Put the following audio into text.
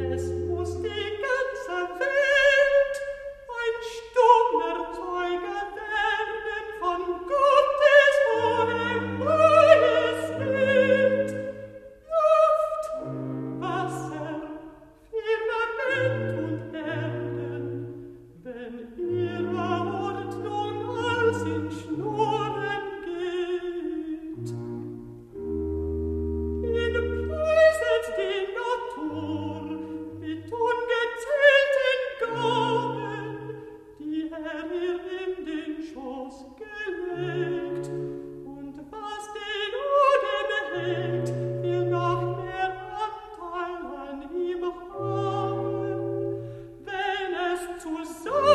Yes. So.